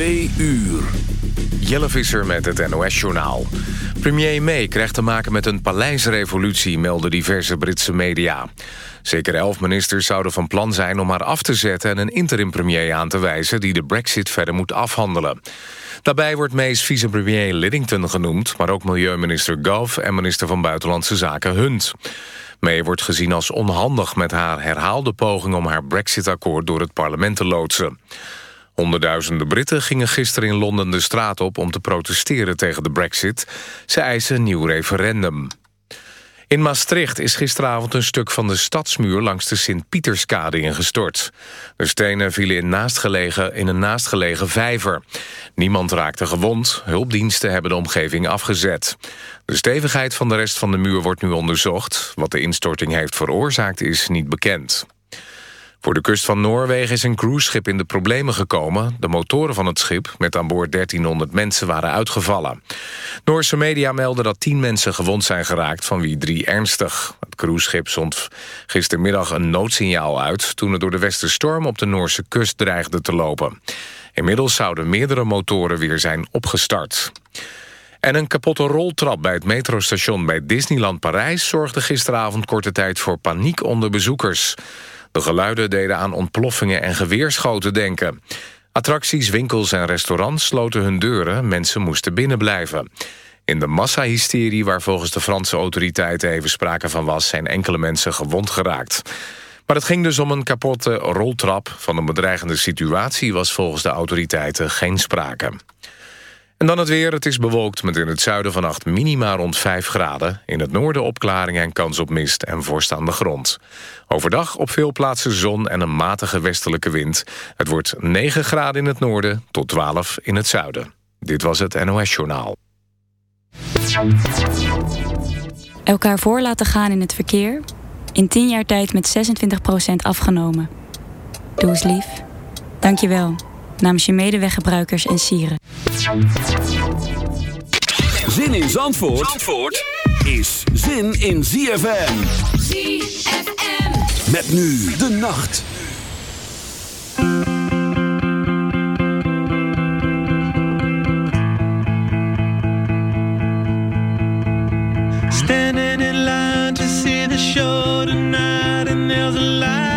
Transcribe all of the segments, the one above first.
Twee uur. Jelle Visser met het NOS-journaal. Premier May krijgt te maken met een paleisrevolutie... melden diverse Britse media. Zeker elf ministers zouden van plan zijn om haar af te zetten... en een interim-premier aan te wijzen die de brexit verder moet afhandelen. Daarbij wordt May's vicepremier Liddington genoemd... maar ook milieuminister Gove en minister van Buitenlandse Zaken Hunt. May wordt gezien als onhandig met haar herhaalde poging... om haar brexit-akkoord door het parlement te loodsen. Honderdduizenden Britten gingen gisteren in Londen de straat op... om te protesteren tegen de brexit. Ze eisen een nieuw referendum. In Maastricht is gisteravond een stuk van de stadsmuur... langs de Sint-Pieterskade ingestort. De stenen vielen in, naastgelegen, in een naastgelegen vijver. Niemand raakte gewond. Hulpdiensten hebben de omgeving afgezet. De stevigheid van de rest van de muur wordt nu onderzocht. Wat de instorting heeft veroorzaakt is niet bekend. Voor de kust van Noorwegen is een cruiseschip in de problemen gekomen. De motoren van het schip, met aan boord 1300 mensen, waren uitgevallen. Noorse media melden dat 10 mensen gewond zijn geraakt, van wie drie ernstig. Het cruiseschip zond gistermiddag een noodsignaal uit... toen het door de westerstorm op de Noorse kust dreigde te lopen. Inmiddels zouden meerdere motoren weer zijn opgestart. En een kapotte roltrap bij het metrostation bij Disneyland Parijs... zorgde gisteravond korte tijd voor paniek onder bezoekers. De geluiden deden aan ontploffingen en geweerschoten denken. Attracties, winkels en restaurants sloten hun deuren. Mensen moesten binnenblijven. In de massahysterie waar volgens de Franse autoriteiten even sprake van was... zijn enkele mensen gewond geraakt. Maar het ging dus om een kapotte roltrap. Van een bedreigende situatie was volgens de autoriteiten geen sprake. En dan het weer. Het is bewolkt met in het zuiden vannacht minima rond 5 graden. In het noorden opklaringen en kans op mist en vorst aan de grond. Overdag op veel plaatsen zon en een matige westelijke wind. Het wordt 9 graden in het noorden tot 12 in het zuiden. Dit was het NOS Journaal. Elkaar voor laten gaan in het verkeer. In 10 jaar tijd met 26% afgenomen. Doe eens lief. Dank je wel namens je medeweggebruikers en sieren. Zin in Zandvoort, Zandvoort is zin in ZFM. ZFM. Met nu de nacht. Standing in line to see the show tonight and there's a light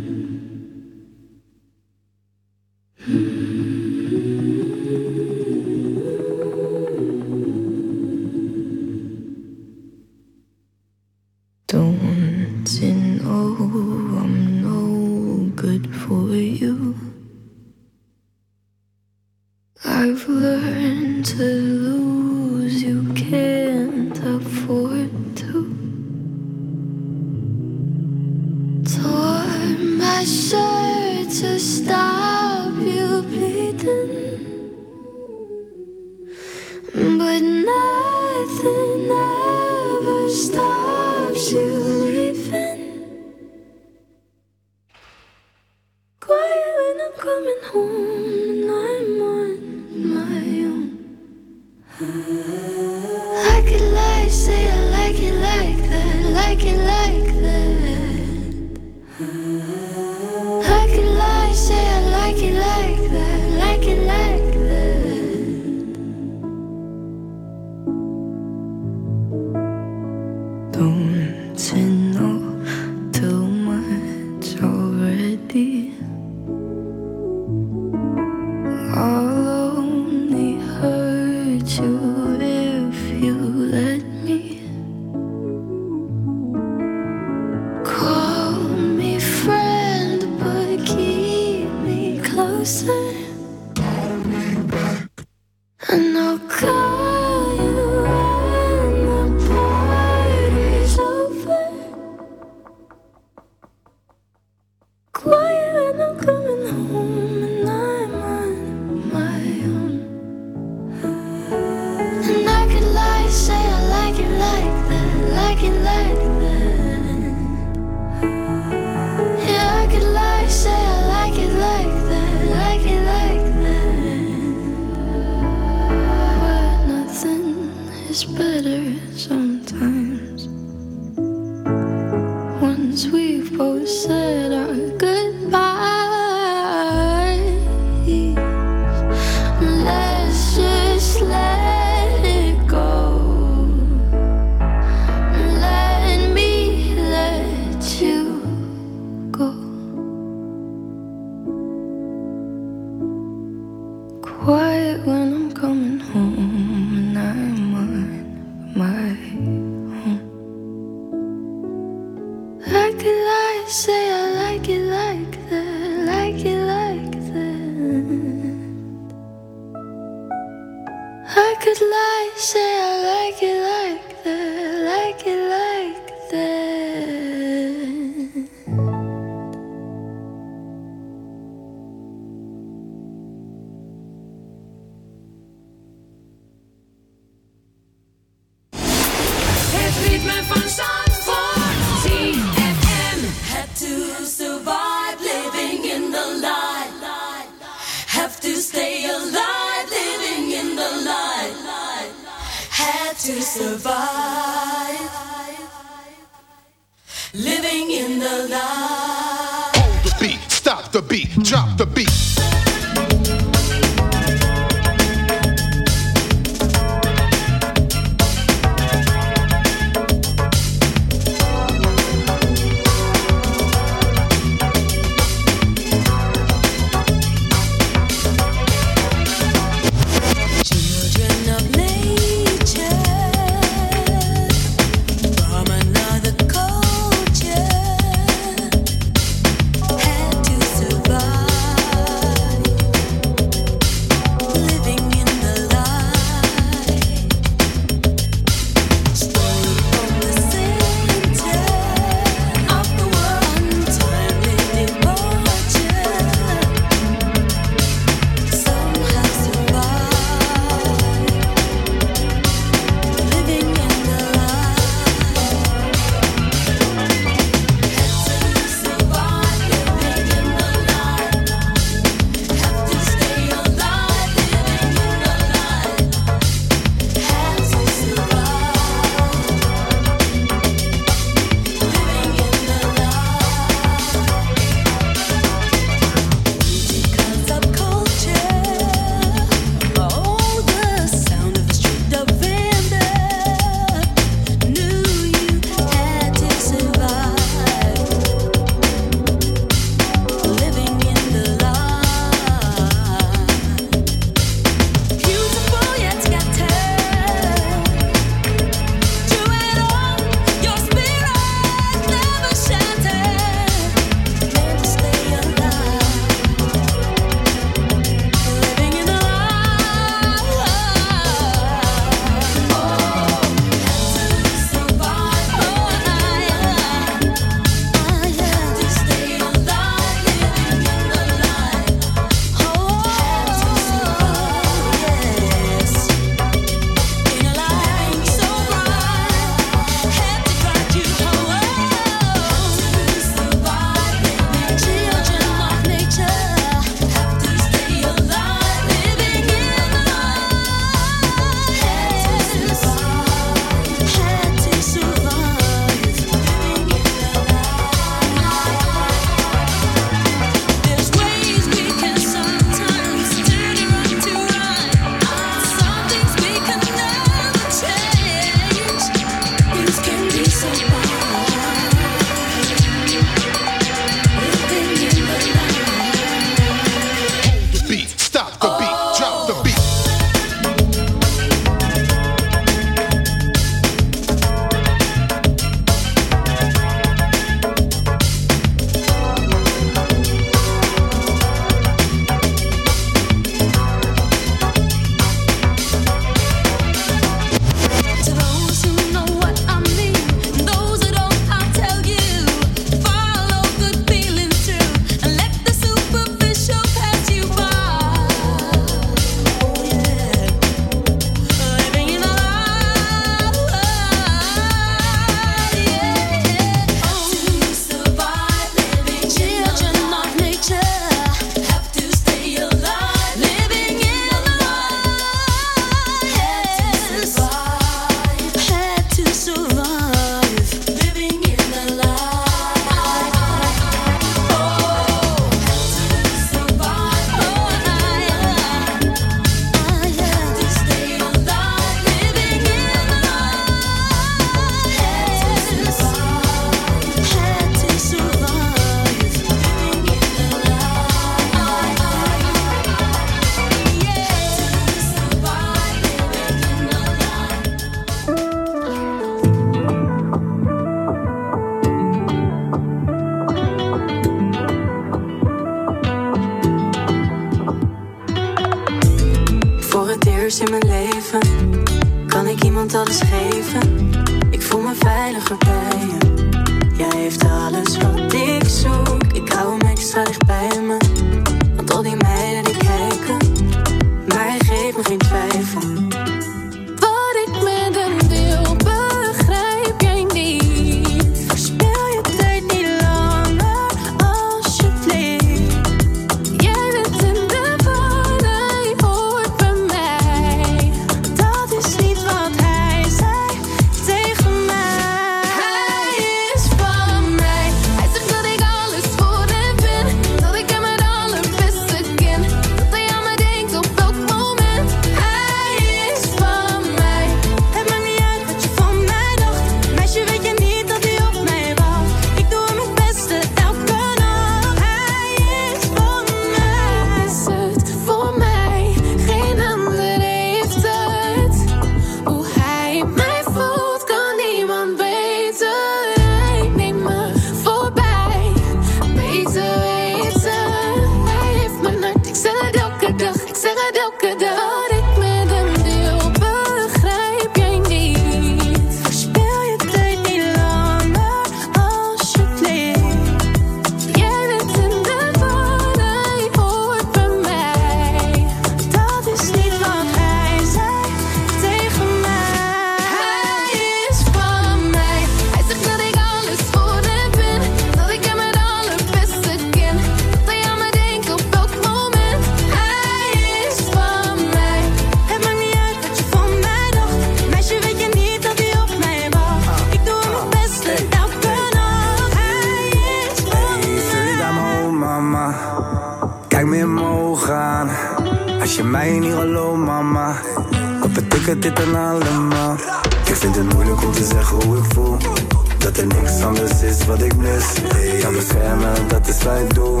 altijd doe.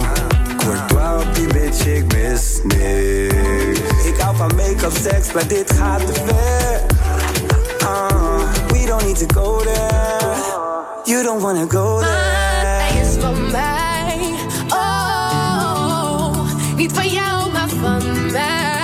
Courtois op die bitch, ik mis niks. Ik hou van make-up, seks, maar dit gaat te ver. Uh, we don't need to go there. You don't wanna go there. Hij is van mij, oh. Niet van jou, maar van mij.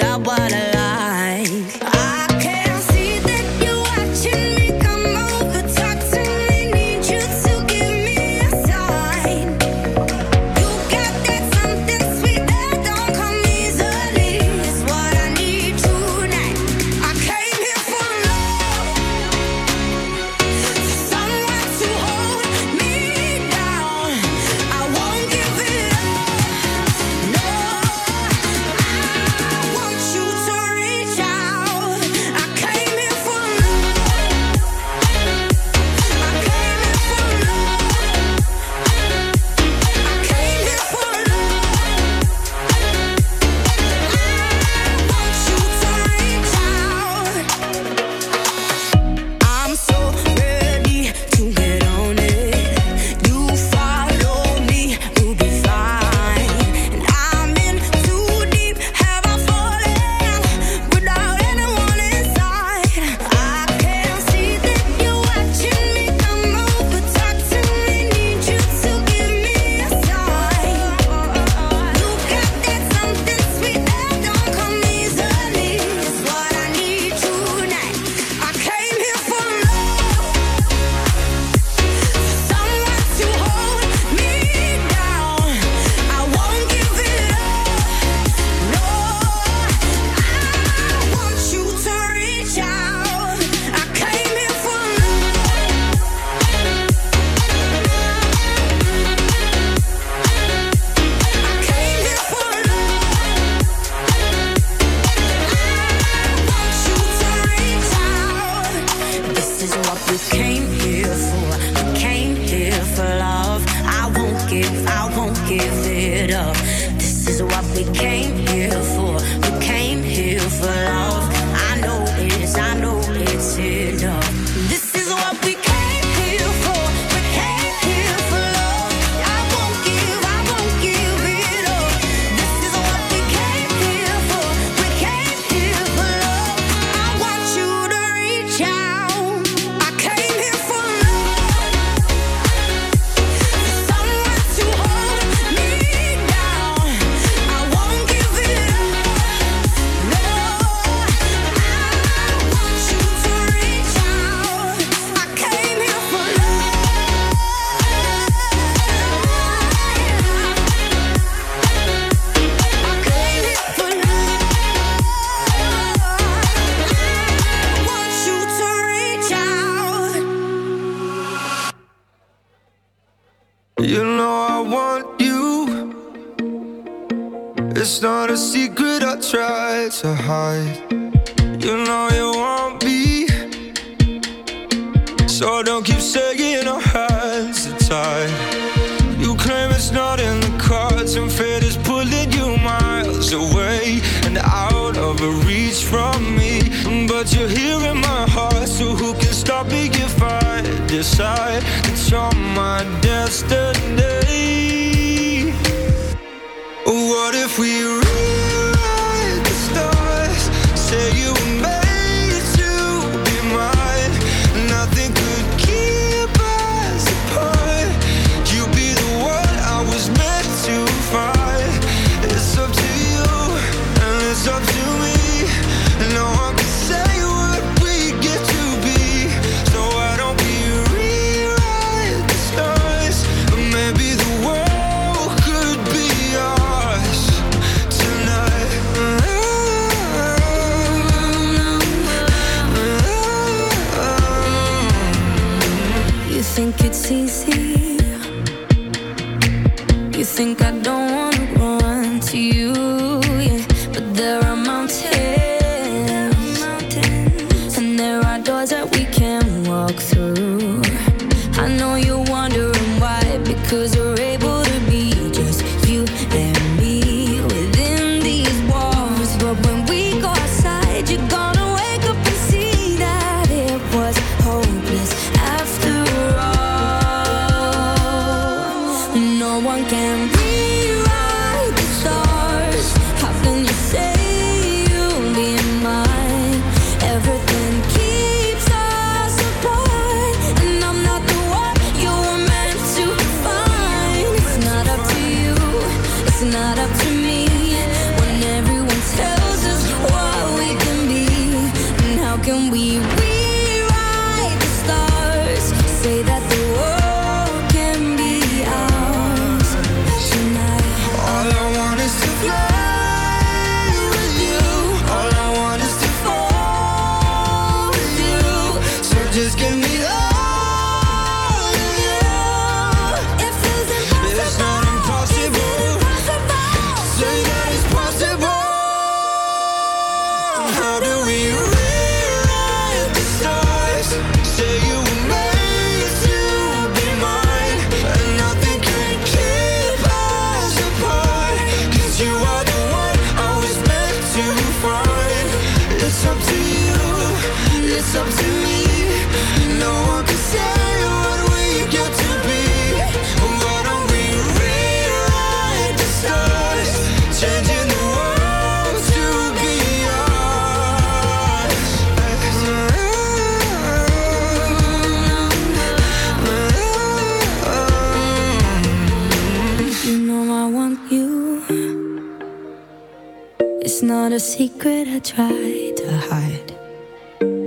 Secret I try to hide,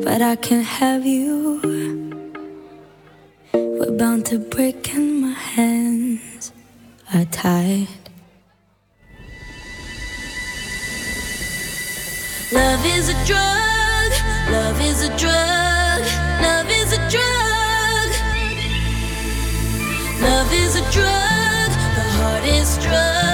but I can't have you. We're bound to break, and my hands are tied. Love is a drug. Love is a drug. Love is a drug. Love is a drug. The heart is struck.